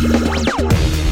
イエーイ!